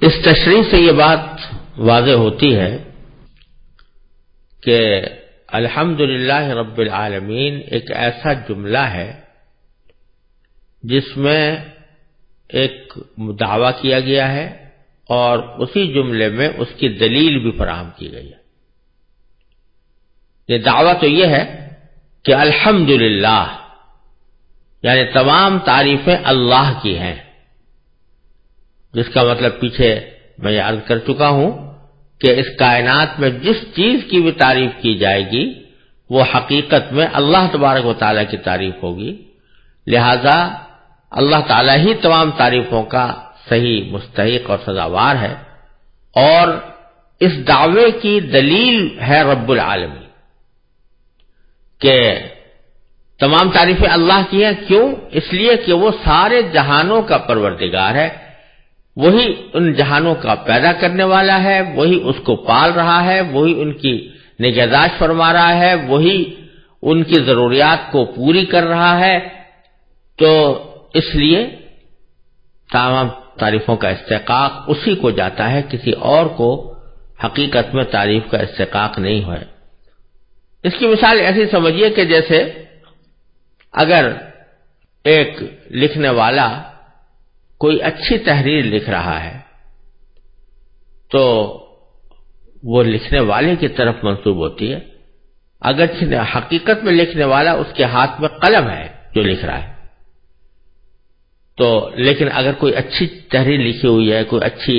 اس تشریح سے یہ بات واضح ہوتی ہے کہ الحمد رب العالمین ایک ایسا جملہ ہے جس میں ایک دعویٰ کیا گیا ہے اور اسی جملے میں اس کی دلیل بھی فراہم کی گئی ہے۔ یہ دعویٰ تو یہ ہے کہ الحمد یعنی تمام تعریفیں اللہ کی ہیں۔ جس کا مطلب پیچھے میں یاد کر چکا ہوں کہ اس کائنات میں جس چیز کی بھی تعریف کی جائے گی، وہ حقیقت میں اللہ تبارک و تعالیٰ کی تعریف ہوگی۔ لہذا اللہ تعالیٰ ہی تمام تعریفوں کا صحیح، مستحق اور سزاوار ہے۔ اور اس دعوے کی دلیل ہے رب العالمی کہ تمام تعریفیں اللہ کی ہیں۔ کیوں؟ اس لیے کہ وہ سارے جہانوں کا پروردگار ہے۔ وہی ان جہانوں کا پیدا کرنے والا ہے، وہی اس کو پال رہا ہے، وہی ان کی نگہداشت فرما رہا ہے، وہی ان کی ضروریات کو پوری کر رہا ہے۔ تو اس لیے تمام تعریفوں کا استحقاق اسی کو جاتا ہے، کسی اور کو حقیقت میں تعریف کا استحقاق نہیں ہوئے اس کی مثال ایسی سمجھیے کہ جیسے اگر ایک لکھنے والا کوئی اچھی تحریر لکھ رہا ہے، تو وہ لکھنے والے کی طرف منسوب ہوتی ہے۔ اگر حقیقت میں لکھنے والا اس کے ہاتھ میں قلم ہے جو لکھ رہا ہے۔ تو لیکن اگر کوئی اچھی تحریر لکھی ہوئی ہے، کوئی اچھی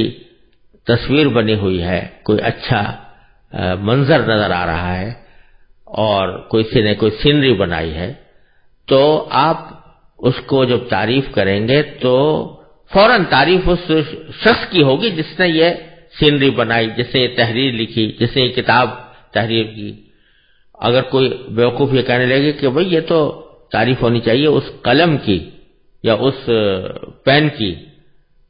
تصویر بنی ہوئی ہے، کوئی اچھا منظر نظر آ رہا ہے اور کوئی نے کوئی سینری بنائی ہے، تو آپ اس کو جب تعریف کریں گے تو فوراً تعریف اس شخص کی ہوگی جس نے یہ سینری بنائی، جس نے یہ تحریر لکھی، جس نے یہ کتاب تحریر کی۔ اگر کوئی بیوقوف یہ کہنے لگے کہ بھئی یہ تو تعریف ہونی چاہیے اس قلم کی یا اس پین کی،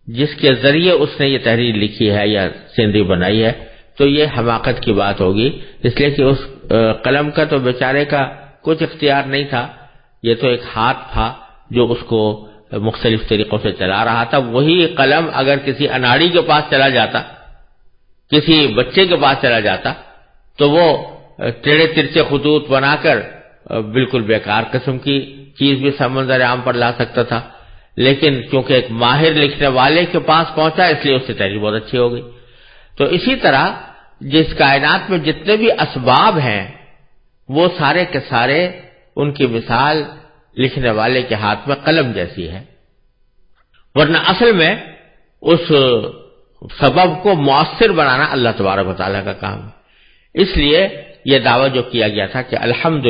جس کے ذریعے اس نے یہ تحریر لکھی ہے یا سینری بنائی ہے، تو یہ حماقت کی بات ہوگی۔ اس لیے کہ اس قلم کا تو بیچارے کا کچھ اختیار نہیں تھا، یہ تو ایک ہاتھ تھا جو اس کو مختلف طریقوں سے چلا رہا تھا، وہی قلم اگر کسی اناڑی کے پاس چلا جاتا، کسی بچے کے پاس چلا جاتا، تو وہ ٹیڑے ترچے خطوط بنا کر، بالکل بیکار قسم کی چیز بھی سمندر عام پر لا سکتا تھا۔ لیکن کیونکہ ایک ماہر لکھنے والے کے پاس پہنچا، اس لیے اس سے تحریر بہت اچھی ہو گئی۔ تو اسی طرح جس کائنات میں جتنے بھی اسباب ہیں، وہ سارے کے سارے ان کی مثال لکھنے والے کے ہاتھ میں قلم جیسی ہے۔ ورنہ اصل میں اس سبب کو مؤثر بنانا اللہ تبارک و تعالیٰ کا کام ہے۔ اس لیے یہ دعویٰ جو کیا گیا تھا کہ الحمد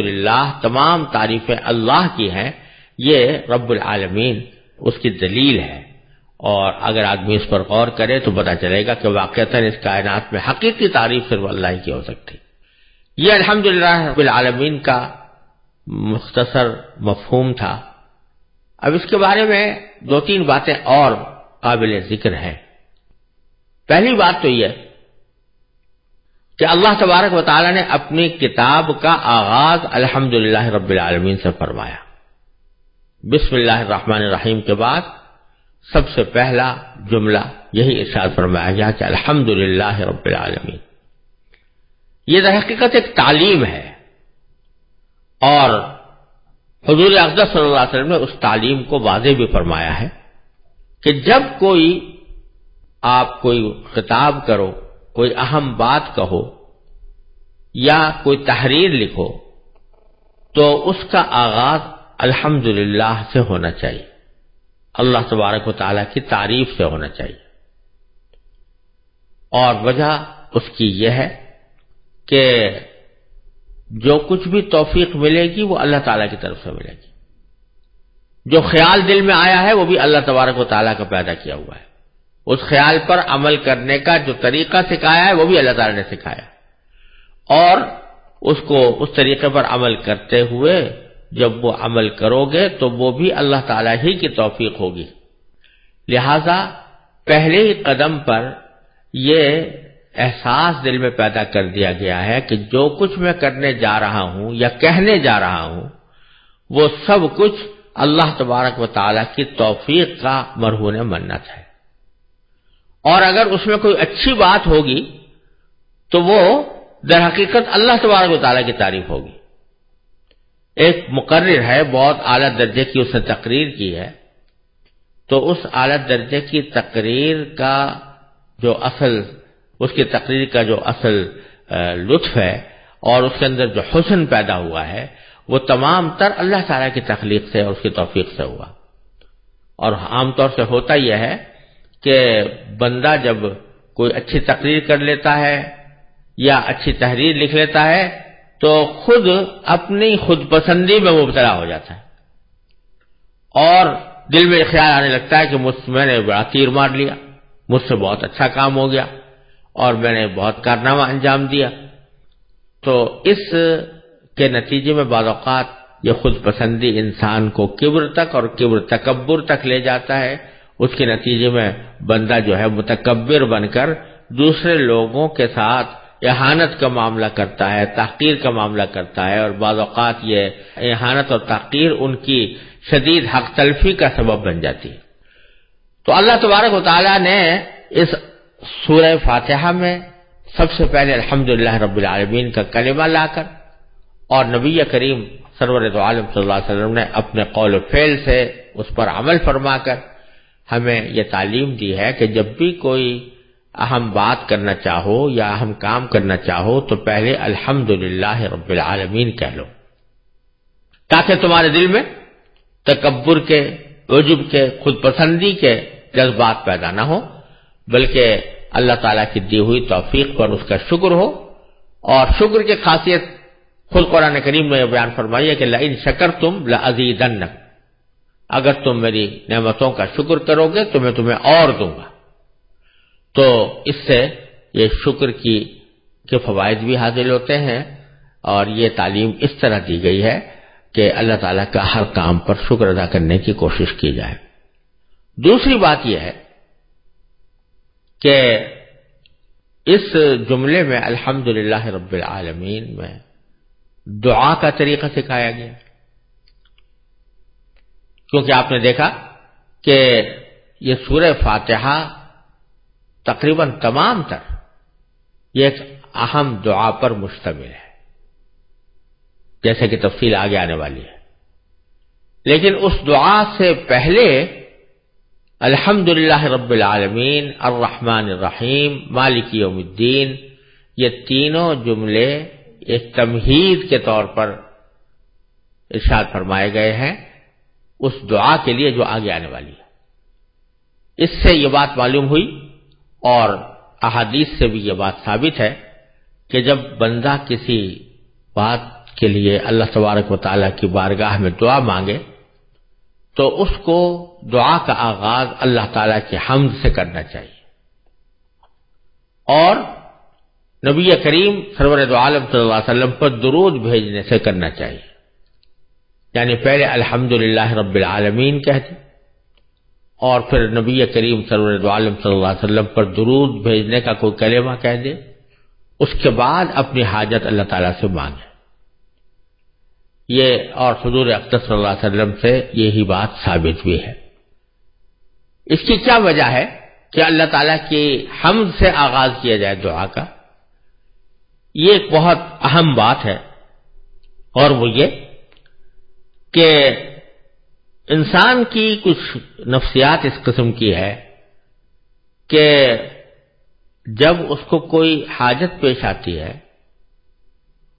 تمام تعریفیں اللہ کی ہیں، یہ رب العالمین اس کی دلیل ہے۔ اور اگر آدمی اس پر غور کرے تو پتا چلے گا کہ واقعتا اس کائنات میں حقیقی تعریف صرف اللہ کی ہو سکتی۔ یہ الحمد رب العالمین کا مختصر مفہوم تھا۔ اب اس کے بارے میں دو تین باتیں اور قابل ذکر ہیں۔ پہلی بات تو یہ کہ اللہ تبارک و تعالی نے اپنی کتاب کا آغاز الحمد رب العالمین سے فرمایا۔ بسم اللہ الرحمن الرحیم کے بعد سب سے پہلا جملہ یہی ارشاد فرمایا گیا کہ الحمد رب العالمین۔ یہ در حقیقت ایک تعلیم ہے۔ اور حضور اقدس صلی اللہ علیہ وسلم نے اس تعلیم کو واضح بھی فرمایا ہے کہ جب کوئی آپ کوئی خطاب کرو، کوئی اہم بات کہو یا کوئی تحریر لکھو، تو اس کا آغاز الحمد سے ہونا چاہیے۔ اللہ تبارک و تعالیٰ کی تعریف سے ہونا چاہیے۔ اور وجہ اس کی یہ ہے کہ جو کچھ بھی توفیق ملے گی وہ اللہ تعالیٰ کی طرف سے ملے گی۔ جو خیال دل میں آیا ہے وہ بھی اللہ تبارک و تعالیٰ کا پیدا کیا ہوا ہے۔ اس خیال پر عمل کرنے کا جو طریقہ سکھایا ہے وہ بھی اللہ تعالیٰ نے سکھایا۔ اور اس کو اس طریقے پر عمل کرتے ہوئے جب وہ عمل کرو گے تو وہ بھی اللہ تعالیٰ ہی کی توفیق ہوگی۔ لہذا پہلے ہی قدم پر یہ احساس دل میں پیدا کر دیا گیا ہے کہ جو کچھ میں کرنے جا رہا ہوں یا کہنے جا رہا ہوں، وہ سب کچھ اللہ تبارک و تعالیٰ کی توفیق کا مرہون منت ہے۔ اور اگر اس میں کوئی اچھی بات ہوگی، تو وہ در حقیقت اللہ تبارک و تعالیٰ کی تعریف ہوگی۔ ایک مقرر ہے، بہت اعلیٰ درجے کی اس نے تقریر کی ہے۔ تو اس اعلیٰ درجے کی تقریر کا جو اصل اس کی تقریر کا جو اصل لطف ہے اور اس کے اندر جو حسن پیدا ہوا ہے، وہ تمام تر اللہ تعالیٰ کی تخلیق سے اور اس کی توفیق سے ہوا۔ اور عام طور سے ہوتا یہ ہے کہ بندہ جب کوئی اچھی تقریر کر لیتا ہے یا اچھی تحریر لکھ لیتا ہے، تو خود اپنی خود پسندی میں مبتلا ہو جاتا ہے۔ اور دل میں خیال آنے لگتا ہے کہ مجھ میں نے بڑا تیر مار لیا، مجھ سے بہت اچھا کام ہو گیا۔ اور میں نے بہت کارنامہ انجام دیا۔ تو اس کے نتیجے میں بعض اوقات یہ خود پسندی انسان کو کبر تک اور کبر تکبر تک لے جاتا ہے۔ اس کے نتیجے میں بندہ جو ہے متکبر بن کر دوسرے لوگوں کے ساتھ احانت کا معاملہ کرتا ہے، تحقیر کا معاملہ کرتا ہے اور بعض اوقات یہ احانت اور تحقیر ان کی شدید حق تلفی کا سبب بن جاتی۔ ہے تو اللہ تبارک و تعالیٰ نے اس سورہ فاتحہ میں سب سے پہلے الحمد رب العالمین کا کلمہ لا کر اور نبی کریم سرور عالم صلی اللہ علیہ وسلم نے اپنے قول و فعل سے اس پر عمل فرما کر ہمیں یہ تعلیم دی ہے کہ جب بھی کوئی اہم بات کرنا چاہو یا اہم کام کرنا چاہو تو پہلے الحمد رب العالمین کہہ لو۔ تاکہ تمہارے دل میں تکبر کے، عجب کے، خود پسندی کے جذبات پیدا نہ ہو بلکہ اللہ تعالیٰ کی دی ہوئی توفیق پر اس کا شکر ہو اور شکر کی خاصیت خود قرآن کریم نے بیان فرمائی ہے کہ لئن شکر تم لزید اگر تم میری نعمتوں کا شکر کرو گے تو میں تمہیں اور دوں گا۔ تو اس سے یہ شکر کی کے فوائد بھی حاصل ہوتے ہیں اور یہ تعلیم اس طرح دی گئی ہے کہ اللہ تعالیٰ کا ہر کام پر شکر ادا کرنے کی کوشش کی جائے۔ دوسری بات یہ ہے کہ اس جملے میں الحمد رب العالمین میں دعا کا طریقہ سکھایا گیا۔ کیونکہ آپ نے دیکھا کہ یہ سورہ فاتحہ تقریباً تمام تر یہ ایک اہم دعا پر مشتمل ہے، جیسے کہ تفصیل آگے آنے والی ہے۔ لیکن اس دعا سے پہلے الحمد للہ رب العالمین، الرحمن الرحیم، مالک یوم الدین، یہ تینوں جملے ایک تمہید کے طور پر ارشاد فرمائے گئے ہیں، اس دعا کے لیے جو آگے آنے والی ہے۔ اس سے یہ بات معلوم ہوئی اور احادیث سے بھی یہ بات ثابت ہے کہ جب بندہ کسی بات کے لیے اللہ تبارک و تعالیٰ کی بارگاہ میں دعا مانگے تو اس کو دعا کا آغاز اللہ تعالی کے حمد سے کرنا چاہیے۔ اور نبی کریم سرور عالم صلی اللہ علیہ وسلم پر درود بھیجنے سے کرنا چاہیے۔ یعنی پہلے الحمد رب العالمین کہتے اور پھر نبی کریم سرور عالم صلی اللہ علیہ وسلم پر درود بھیجنے کا کوئی کلمہ کہہ دے۔ اس کے بعد اپنی حاجت اللہ تعالیٰ سے مانگے۔ یہ اور حضور اختر صلی اللہ علیہ وسلم سے یہی بات ثابت بھی ہے۔ اس کی کیا وجہ ہے کہ اللہ تعالیٰ کی حمد سے آغاز کیا جائے دعا کا؟ یہ ایک بہت اہم بات ہے۔ اور وہ یہ کہ انسان کی کچھ نفسیات اس قسم کی ہے کہ جب اس کو کوئی حاجت پیش آتی ہے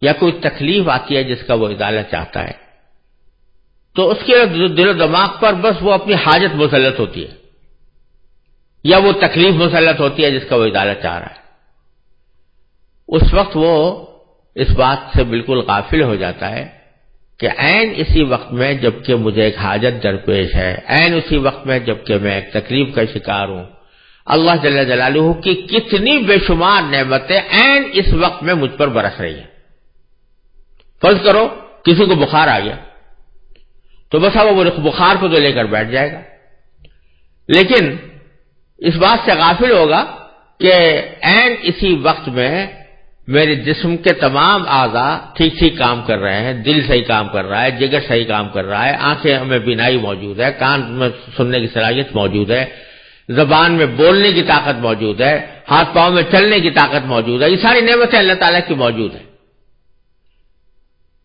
یا کوئی تکلیف آتی ہے جس کا وہ ادالت چاہتا ہے، تو اس کے دل و دماغ پر بس وہ اپنی حاجت مسلط ہوتی ہے، یا وہ تکلیف مسلط ہوتی ہے جس کا وہ ادالت چاہ رہا ہے۔ اس وقت وہ اس بات سے بالکل غافل ہو جاتا ہے کہ عین اسی وقت میں جبکہ مجھے ایک حاجت درپیش ہے، عین اسی وقت میں جبکہ میں ایک تکلیف کا شکار ہوں۔ اللہ جل جلالہ کی کتنی بے شمار نعمتیں عین اس وقت میں مجھ پر برس رہی ہیں۔ فرض کرو کسی کو بخار آ گیا تو بس اب وہ بخار کو تو لے کر بیٹھ جائے گا۔ لیکن اس بات سے غافل ہوگا کہ عین اسی وقت میں میرے جسم کے تمام اعضا ٹھیک ٹھیک کام کر رہے ہیں، دل صحیح کام کر رہا ہے، جگر صحیح کام کر رہا ہے، آنکھیں ہمیں بینائی موجود ہے، کان میں سننے کی صلاحیت موجود ہے، زبان میں بولنے کی طاقت موجود ہے، ہاتھ پاؤں میں چلنے کی طاقت موجود ہے، یہ ساری نعمتیں اللہ تعالیٰ کی موجود ہیں۔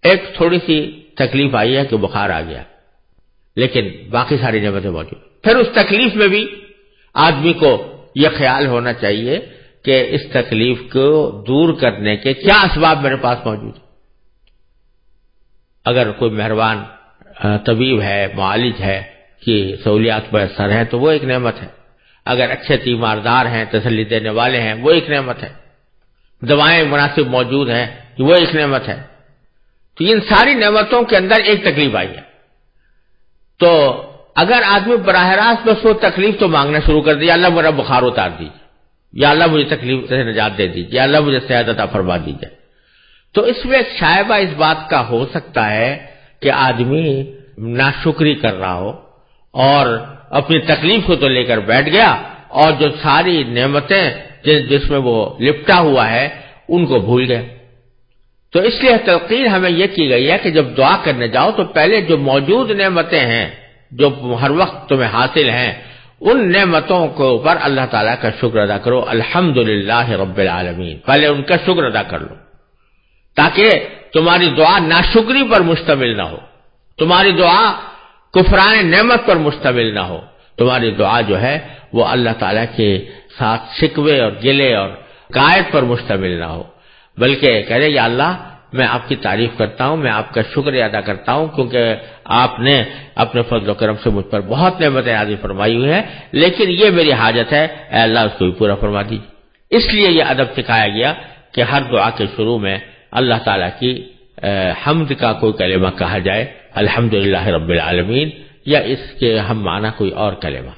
ایک تھوڑی سی تکلیف آئی ہے کہ بخار آ گیا، لیکن باقی ساری نعمتیں موجود۔ پھر اس تکلیف میں بھی آدمی کو یہ خیال ہونا چاہیے کہ اس تکلیف کو دور کرنے کے کیا اسباب میرے پاس موجود ہیں۔ اگر کوئی مہربان طبیب ہے، معالج ہے کہ سہولیات میسر ہیں تو وہ ایک نعمت ہے۔ اگر اچھے تیماردار ہیں، تسلی دینے والے ہیں، وہ ایک نعمت ہے۔ دوائیں مناسب موجود ہیں، وہ ایک نعمت ہے۔ تو ان ساری نعمتوں کے اندر ایک تکلیف آئی ہے۔ تو اگر آدمی براہ راست بس وہ تکلیف تو مانگنا شروع کر دیا اللہ میرا بخار اتار دیجیے، یا اللہ مجھے تکلیف سے نجات دے دیجیے، یا اللہ مجھے صحت عطا فرما دیجیے۔ تو اس میں شائبہ اس بات کا ہو سکتا ہے کہ آدمی ناشکری کر رہا ہو اور اپنی تکلیف کو تو لے کر بیٹھ گیا اور جو ساری نعمتیں جس میں وہ لپٹا ہوا ہے، ان کو بھول گیا۔ تو اس لیے تلقین ہمیں یہ کی گئی ہے کہ جب دعا کرنے جاؤ تو پہلے جو موجود نعمتیں ہیں، جو ہر وقت تمہیں حاصل ہیں، ان نعمتوں کے اوپر اللہ تعالیٰ کا شکر ادا کرو۔ الحمد رب العالمین۔ پہلے ان کا شکر ادا کر لو۔ تاکہ تمہاری دعا ناشکری پر مشتمل نہ ہو۔ تمہاری دعا کفران نعمت پر مشتمل نہ ہو۔ تمہاری دعا جو ہے، وہ اللہ تعالیٰ کے ساتھ شکوے اور گلے اور قائد پر مشتمل نہ ہو۔ بلکہ کہہ رہے یا اللہ، میں آپ کی تعریف کرتا ہوں، میں آپ کا شکریہ ادا کرتا ہوں، کیونکہ آپ نے اپنے فضل و کرم سے مجھ پر بہت نعمتیں عادی فرمائی ہوئی ہیں، لیکن یہ میری حاجت ہے، اے اللہ، اس کو بھی پورا فرما دیجیے اس لیے یہ ادب سکھایا گیا کہ ہر دعا کے شروع میں اللہ تعالیٰ کی حمد کا کوئی کلمہ کہا جائے الحمد رب العالمین، یا اس کے ہم معنی کوئی اور کلمہ۔